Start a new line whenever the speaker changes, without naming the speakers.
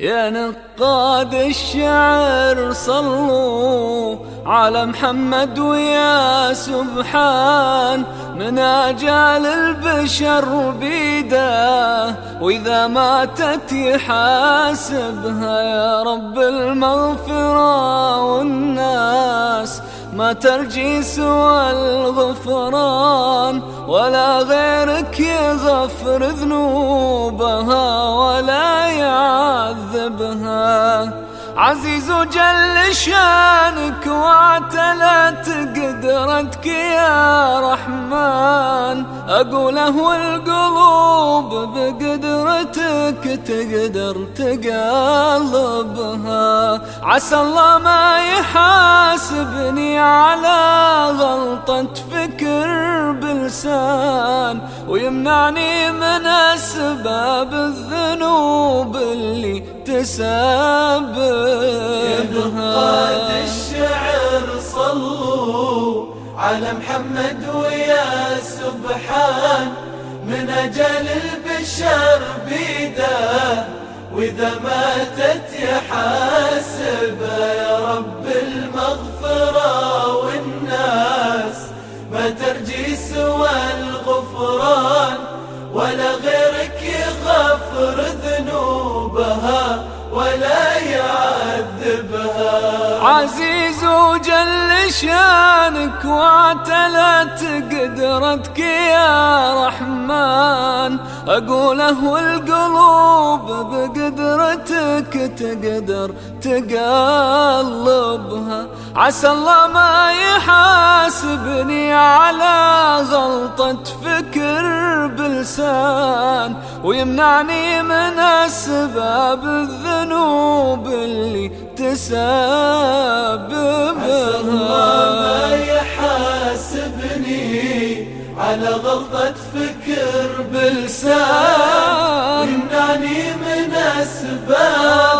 يا نقاد الشعر صلوا على محمد ويا سبحان من أجال البشر بيده وإذا ماتت يحاسبها يا رب المغفرة والناس. ما ترجي سوى الغفران ولا غيرك يغفر ذنوبها يعذبها عزيز جل شانك واعتلت قدرتك يا رحمن. أقوله القلوب بقدرتك تقدر تقلبها. عسى الله ما يحاسبني على غلطة بلسان ويمنعني من أسباب الذنوب اللي تسببها
الشعر صلوا على محمد ويا سبحان من أجل البشر بيده وإذا ماتت يحاسبها ولا غيرك يغفر ذنوبها ولا يعذبها.
عزيز وجل شانك واعتلت قدرتك يا رحمن. أقوله القلوب بقدرتك تقدر تقلبها. عسى الله ما يحاسبني على غلطة فكر بلسان ويمنعني من أسباب الذنوب اللي تسببها.
ما يحاسبني على غلطة فكر بلسان يمنعني من أسباب